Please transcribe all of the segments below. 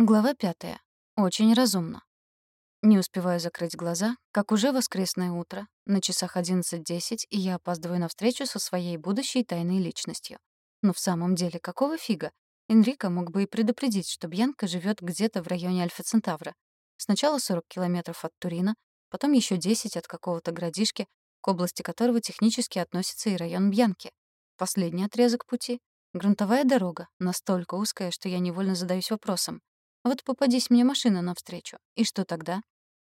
Глава пятая. Очень разумно. Не успеваю закрыть глаза, как уже воскресное утро, на часах 11.10, и я опаздываю на встречу со своей будущей тайной личностью. Но в самом деле, какого фига? Энрико мог бы и предупредить, что Бьянка живет где-то в районе Альфа-Центавра. Сначала 40 километров от Турина, потом еще 10 от какого-то городишки, к области которого технически относится и район Бьянки. Последний отрезок пути — грунтовая дорога, настолько узкая, что я невольно задаюсь вопросом, вот попадись мне машина навстречу. И что тогда?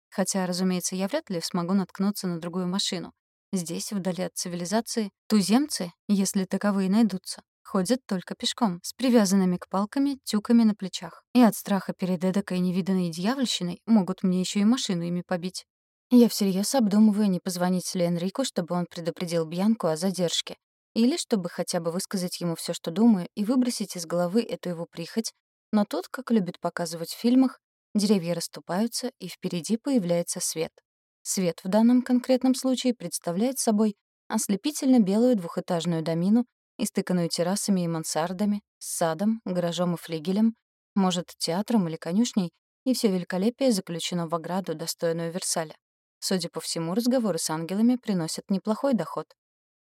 Хотя, разумеется, я вряд ли смогу наткнуться на другую машину. Здесь, вдали от цивилизации, туземцы, если таковые найдутся, ходят только пешком, с привязанными к палками тюками на плечах. И от страха перед эдакой невиданной дьявольщиной могут мне еще и машину ими побить. Я всерьез обдумываю, не позвонить ли Энрику, чтобы он предупредил Бьянку о задержке. Или чтобы хотя бы высказать ему все, что думаю, и выбросить из головы эту его прихоть но тут, как любят показывать в фильмах, деревья расступаются, и впереди появляется свет. Свет в данном конкретном случае представляет собой ослепительно белую двухэтажную домину, истыканную террасами и мансардами, с садом, гаражом и флигелем, может, театром или конюшней, и все великолепие заключено в ограду, достойную Версаля. Судя по всему, разговоры с ангелами приносят неплохой доход.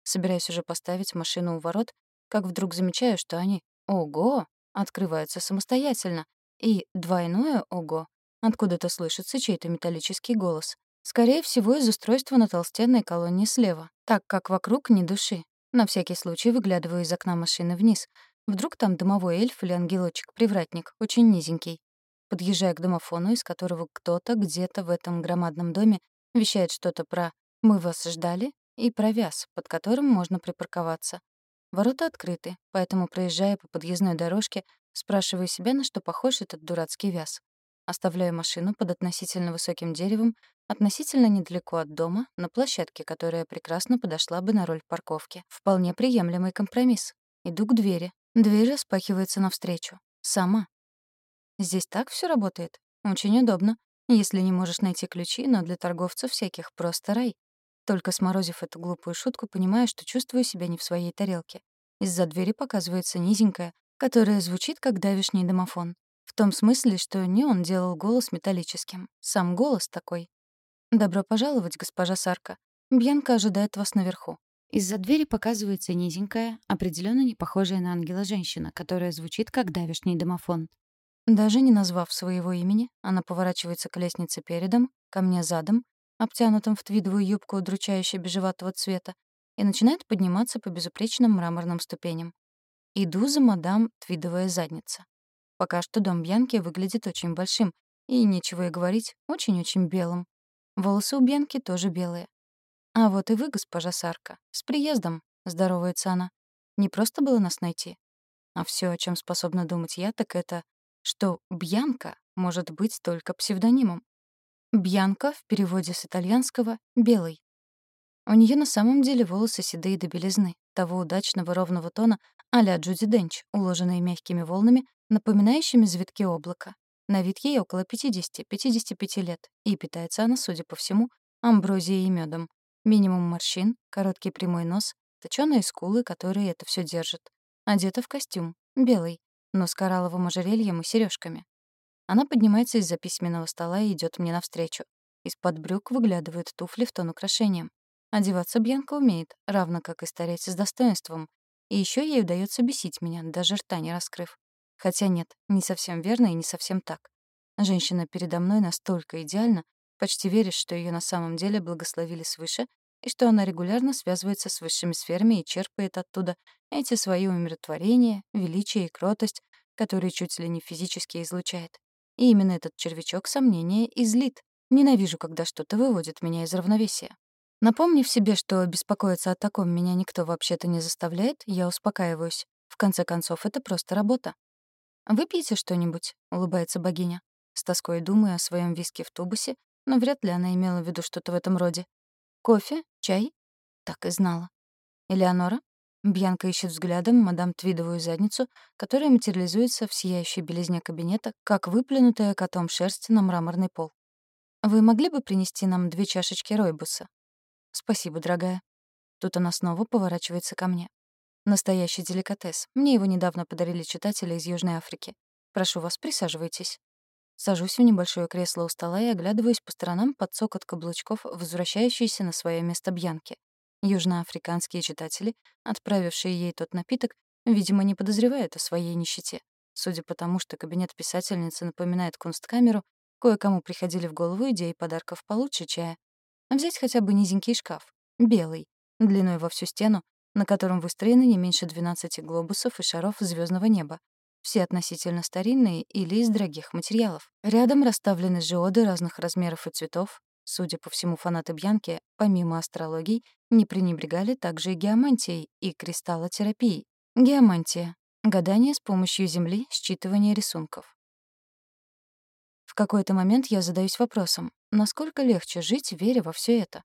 Собираюсь уже поставить машину у ворот, как вдруг замечаю, что они, ого, открываются самостоятельно, и двойное «ого» откуда-то слышится чей-то металлический голос. Скорее всего, из устройства на толстенной колонне слева, так как вокруг ни души. На всякий случай выглядываю из окна машины вниз. Вдруг там дымовой эльф или ангелочек-привратник, очень низенький. Подъезжая к домофону, из которого кто-то где-то в этом громадном доме вещает что-то про «мы вас ждали» и про вяз, под которым можно припарковаться. Ворота открыты, поэтому, проезжая по подъездной дорожке, спрашиваю себя, на что похож этот дурацкий вяз. Оставляю машину под относительно высоким деревом, относительно недалеко от дома, на площадке, которая прекрасно подошла бы на роль парковки. Вполне приемлемый компромисс. Иду к двери. Дверь распахивается навстречу. Сама. Здесь так все работает. Очень удобно. Если не можешь найти ключи, но для торговцев всяких просто рай. Только сморозив эту глупую шутку, понимаю, что чувствую себя не в своей тарелке. Из-за двери показывается низенькая, которая звучит как давишний домофон. В том смысле, что не он делал голос металлическим. Сам голос такой. «Добро пожаловать, госпожа Сарка. Бьянка ожидает вас наверху». Из-за двери показывается низенькая, определенно не похожая на ангела женщина, которая звучит как давишний домофон. Даже не назвав своего имени, она поворачивается к лестнице передом, ко мне задом, обтянутом в твидовую юбку удручающе бежеватого цвета, и начинает подниматься по безупречным мраморным ступеням. Иду за мадам твидовая задница. Пока что дом Бьянки выглядит очень большим, и, нечего и говорить, очень-очень белым. Волосы у Бьянки тоже белые. «А вот и вы, госпожа Сарка. С приездом», — здоровается она. «Не просто было нас найти. А все, о чем способна думать я, так это, что Бьянка может быть только псевдонимом. Бьянка в переводе с итальянского «белый». У нее на самом деле волосы седые до белизны, того удачного ровного тона а-ля Джуди Денч, уложенные мягкими волнами, напоминающими завитки облака. На вид ей около 50-55 лет, и питается она, судя по всему, амброзией и медом. Минимум морщин, короткий прямой нос, точёные скулы, которые это все держат. Одета в костюм, белый, но с коралловым ожерельем и сережками. Она поднимается из-за письменного стола и идет мне навстречу. Из-под брюк выглядывают туфли в тон украшением. Одеваться Бьянка умеет, равно как и стареть с достоинством. И еще ей удается бесить меня, даже рта не раскрыв. Хотя нет, не совсем верно и не совсем так. Женщина передо мной настолько идеальна, почти веришь, что ее на самом деле благословили свыше, и что она регулярно связывается с высшими сферами и черпает оттуда эти свои умиротворения, величие и кротость, которые чуть ли не физически излучает. И именно этот червячок сомнения излит. Ненавижу, когда что-то выводит меня из равновесия. Напомнив себе, что беспокоиться о таком меня никто вообще-то не заставляет, я успокаиваюсь. В конце концов, это просто работа. «Выпьете что-нибудь?» — улыбается богиня. С тоской думаю о своем виске в тубусе, но вряд ли она имела в виду что-то в этом роде. «Кофе? Чай?» Так и знала. «Элеонора?» Бьянка ищет взглядом мадам Твидовую задницу, которая материализуется в сияющей белизне кабинета, как выплюнутая котом шерсть на мраморный пол. «Вы могли бы принести нам две чашечки ройбуса?» «Спасибо, дорогая». Тут она снова поворачивается ко мне. «Настоящий деликатес. Мне его недавно подарили читатели из Южной Африки. Прошу вас, присаживайтесь». Сажусь в небольшое кресло у стола и оглядываюсь по сторонам под цокот каблучков, возвращающиеся на свое место Бьянки. Южноафриканские читатели, отправившие ей тот напиток, видимо, не подозревают о своей нищете. Судя по тому, что кабинет писательницы напоминает кунсткамеру, кое-кому приходили в голову идеи подарков получше чая. Взять хотя бы низенький шкаф, белый, длиной во всю стену, на котором выстроены не меньше 12 глобусов и шаров звездного неба. Все относительно старинные или из дорогих материалов. Рядом расставлены жиоды разных размеров и цветов. Судя по всему, фанаты Бьянки, помимо астрологий, не пренебрегали также и геомантией и кристаллотерапией. Геомантия — гадание с помощью Земли, считывание рисунков. В какой-то момент я задаюсь вопросом, насколько легче жить, веря во все это?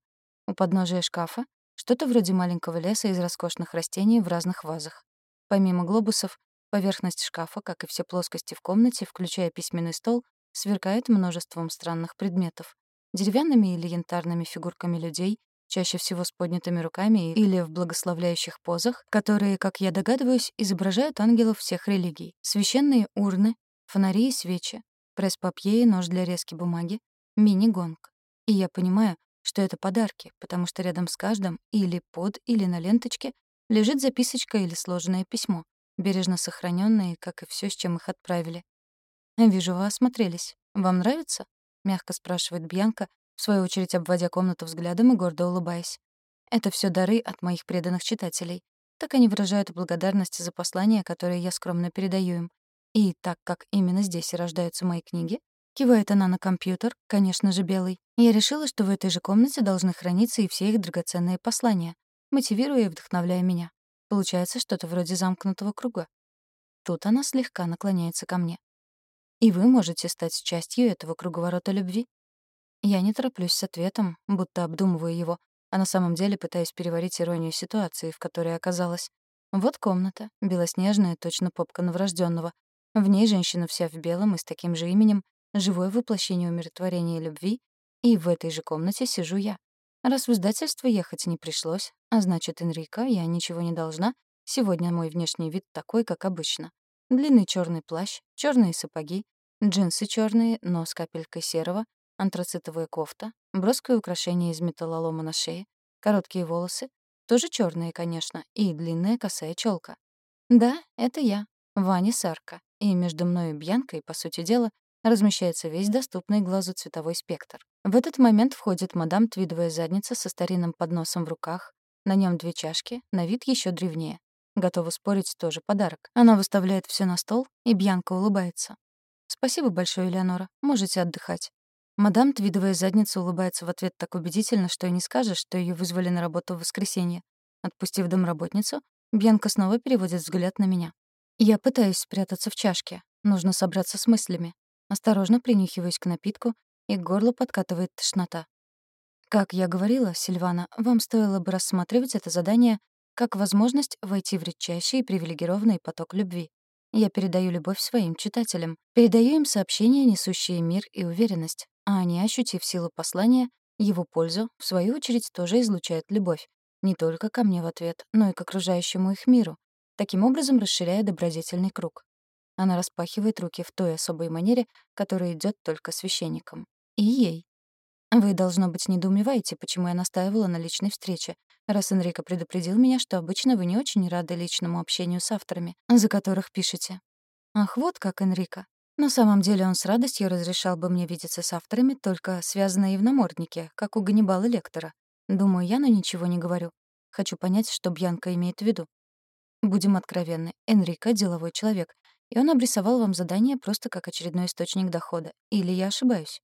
У подножия шкафа что-то вроде маленького леса из роскошных растений в разных вазах. Помимо глобусов, поверхность шкафа, как и все плоскости в комнате, включая письменный стол, сверкает множеством странных предметов. Деревянными или янтарными фигурками людей, чаще всего с поднятыми руками или в благословляющих позах, которые, как я догадываюсь, изображают ангелов всех религий. Священные урны, фонари и свечи, пресс-папье и нож для резки бумаги, мини-гонг. И я понимаю, что это подарки, потому что рядом с каждым или под, или на ленточке лежит записочка или сложенное письмо, бережно сохранённые, как и всё, с чем их отправили. «Вижу, вы осмотрелись. Вам нравится?» — мягко спрашивает Бьянка, в свою очередь обводя комнату взглядом и гордо улыбаясь. «Это всё дары от моих преданных читателей. Так они выражают благодарность за послания, которые я скромно передаю им. И так как именно здесь рождаются мои книги, кивает она на компьютер, конечно же, белый, я решила, что в этой же комнате должны храниться и все их драгоценные послания, мотивируя и вдохновляя меня. Получается что-то вроде замкнутого круга. Тут она слегка наклоняется ко мне. И вы можете стать частью этого круговорота любви. Я не тороплюсь с ответом, будто обдумываю его, а на самом деле пытаюсь переварить иронию ситуации, в которой оказалась. Вот комната, белоснежная, точно попка новорожденного, в ней женщина вся в белом и с таким же именем, живое воплощение умиротворения и любви, и в этой же комнате сижу я. Раз в издательство ехать не пришлось, а значит, Энрика, я ничего не должна, сегодня мой внешний вид такой, как обычно. Длинный черный плащ, черные сапоги, джинсы черные, но с капелькой серого, антрацитовая кофта, броское украшение из металлолома на шее, короткие волосы, тоже черные, конечно, и длинная косая челка. Да, это я, Ваня Сарка и между мной и Бьянкой, по сути дела, размещается весь доступный глазу цветовой спектр. В этот момент входит мадам твидовая задница со старинным подносом в руках, на нем две чашки, на вид еще древнее. Готова спорить, тоже подарок. Она выставляет все на стол, и Бьянка улыбается. «Спасибо большое, Элеонора. Можете отдыхать». Мадам твидовая задница улыбается в ответ так убедительно, что и не скажешь, что ее вызвали на работу в воскресенье. Отпустив домработницу, Бьянка снова переводит взгляд на меня. Я пытаюсь спрятаться в чашке. Нужно собраться с мыслями. Осторожно принюхиваюсь к напитку, и к горлу подкатывает тошнота. Как я говорила, Сильвана, вам стоило бы рассматривать это задание как возможность войти в редчайший и привилегированный поток любви. Я передаю любовь своим читателям, передаю им сообщения, несущие мир и уверенность, а они, ощутив силу послания, его пользу, в свою очередь, тоже излучают любовь. Не только ко мне в ответ, но и к окружающему их миру, таким образом расширяя добродетельный круг. Она распахивает руки в той особой манере, которая идет только священникам. И ей. Вы, должно быть, недоумеваете, почему я настаивала на личной встрече, раз Энрико предупредил меня, что обычно вы не очень рады личному общению с авторами, за которых пишете. Ах, вот как Энрико. На самом деле он с радостью разрешал бы мне видеться с авторами, только связанные в наморднике, как у Ганнибала Лектора. Думаю я, но ничего не говорю. Хочу понять, что Бьянка имеет в виду. Будем откровенны, Энрико — деловой человек, и он обрисовал вам задание просто как очередной источник дохода. Или я ошибаюсь?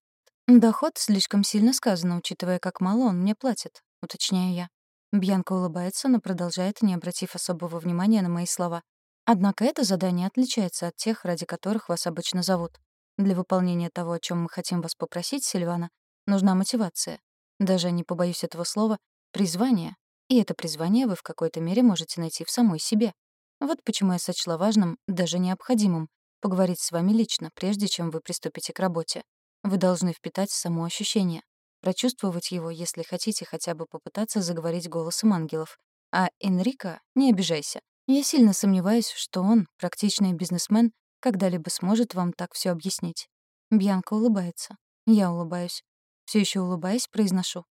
Доход слишком сильно сказано, учитывая, как мало он мне платит, уточняю я. Бьянка улыбается, но продолжает, не обратив особого внимания на мои слова. Однако это задание отличается от тех, ради которых вас обычно зовут. Для выполнения того, о чем мы хотим вас попросить, Сильвана, нужна мотивация. Даже не побоюсь этого слова, призвание. И это призвание вы в какой-то мере можете найти в самой себе. Вот почему я сочла важным, даже необходимым, поговорить с вами лично, прежде чем вы приступите к работе. Вы должны впитать само ощущение, прочувствовать его, если хотите хотя бы попытаться заговорить голосом ангелов. А Энрико, не обижайся. Я сильно сомневаюсь, что он, практичный бизнесмен, когда-либо сможет вам так все объяснить. Бьянка улыбается. Я улыбаюсь. Все еще улыбаясь, произношу.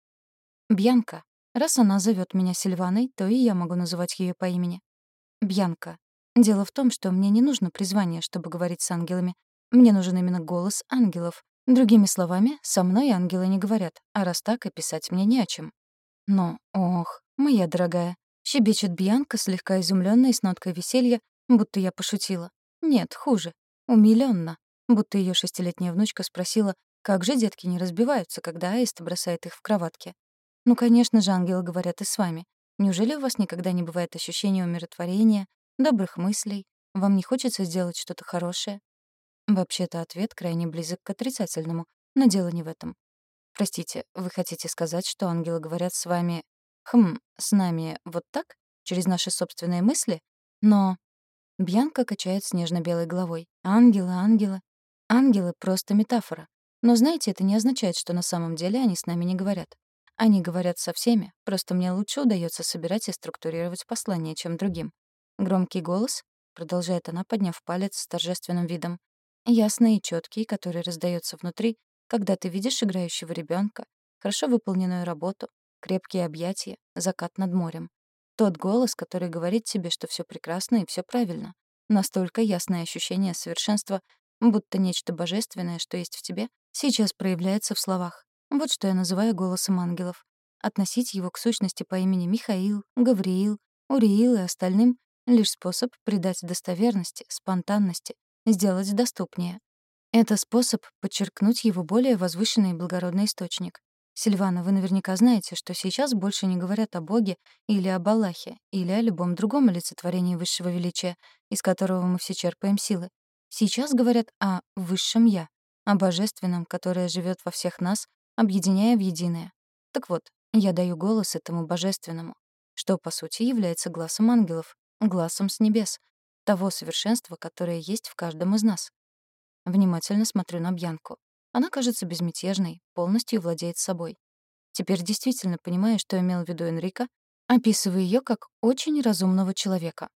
«Бьянка. Раз она зовет меня Сильваной, то и я могу называть ее по имени. Бьянка. Дело в том, что мне не нужно призвание, чтобы говорить с ангелами. Мне нужен именно голос ангелов. Другими словами, со мной ангелы не говорят, а раз так, и писать мне не о чем. Но, ох, моя дорогая, щебечет Бьянка, слегка изумлённая и с ноткой веселья, будто я пошутила. Нет, хуже. Умилённо. Будто ее шестилетняя внучка спросила, как же детки не разбиваются, когда аист бросает их в кроватке. Ну, конечно же, ангелы говорят и с вами. Неужели у вас никогда не бывает ощущения умиротворения, добрых мыслей? Вам не хочется сделать что-то хорошее? Вообще-то ответ крайне близок к отрицательному, но дело не в этом. Простите, вы хотите сказать, что ангелы говорят с вами... Хм, с нами вот так? Через наши собственные мысли? Но... Бьянка качает снежно-белой головой. Ангелы, ангелы. Ангелы — просто метафора. Но знаете, это не означает, что на самом деле они с нами не говорят. Они говорят со всеми, просто мне лучше удается собирать и структурировать послание, чем другим. Громкий голос, продолжает она, подняв палец с торжественным видом, ясный и четкий, который раздается внутри, когда ты видишь играющего ребенка, хорошо выполненную работу, крепкие объятия, закат над морем. Тот голос, который говорит тебе, что все прекрасно и все правильно. Настолько ясное ощущение совершенства, будто нечто божественное, что есть в тебе, сейчас проявляется в словах. Вот что я называю голосом ангелов. Относить его к сущности по имени Михаил, Гавриил, Уриил и остальным — лишь способ придать достоверности, спонтанности, сделать доступнее. Это способ подчеркнуть его более возвышенный и благородный источник. Сильвана, вы наверняка знаете, что сейчас больше не говорят о Боге или об Аллахе, или о любом другом олицетворении высшего величия, из которого мы все черпаем силы. Сейчас говорят о высшем «я», о божественном, которое живет во всех нас объединяя в единое. Так вот, я даю голос этому божественному, что, по сути, является глазом ангелов, глазом с небес, того совершенства, которое есть в каждом из нас. Внимательно смотрю на Бьянку. Она кажется безмятежной, полностью владеет собой. Теперь действительно понимаю, что имел в виду Энрико, описывая ее как очень разумного человека.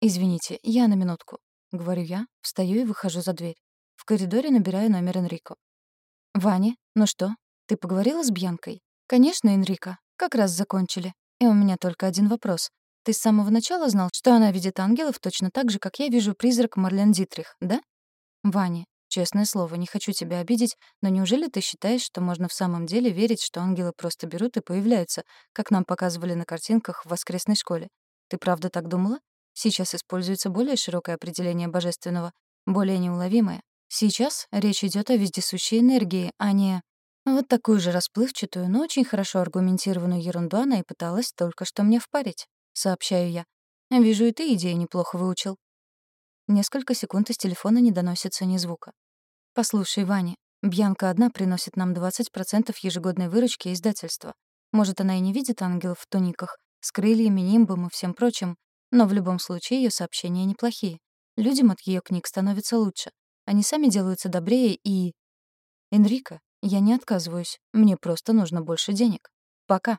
«Извините, я на минутку», — говорю я, встаю и выхожу за дверь. В коридоре набираю номер Энрико. «Ваня, ну что, ты поговорила с Бьянкой? Конечно, Энрика. Как раз закончили. И у меня только один вопрос. Ты с самого начала знал, что она видит ангелов точно так же, как я вижу призрак Марлен Дитрих, да? Ваня, честное слово, не хочу тебя обидеть, но неужели ты считаешь, что можно в самом деле верить, что ангелы просто берут и появляются, как нам показывали на картинках в воскресной школе? Ты правда так думала? Сейчас используется более широкое определение божественного, более неуловимое. Сейчас речь идет о вездесущей энергии, а не... Вот такую же расплывчатую, но очень хорошо аргументированную ерунду она и пыталась только что мне впарить. Сообщаю я. Вижу, и ты идею неплохо выучил. Несколько секунд из телефона не доносится ни звука. «Послушай, Ваня, Бьянка одна приносит нам 20% ежегодной выручки издательства. Может, она и не видит ангелов в туниках, с крыльями, нимбом и всем прочим, но в любом случае ее сообщения неплохие. Людям от ее книг становится лучше. Они сами делаются добрее и... Энрико, я не отказываюсь. Мне просто нужно больше денег. Пока.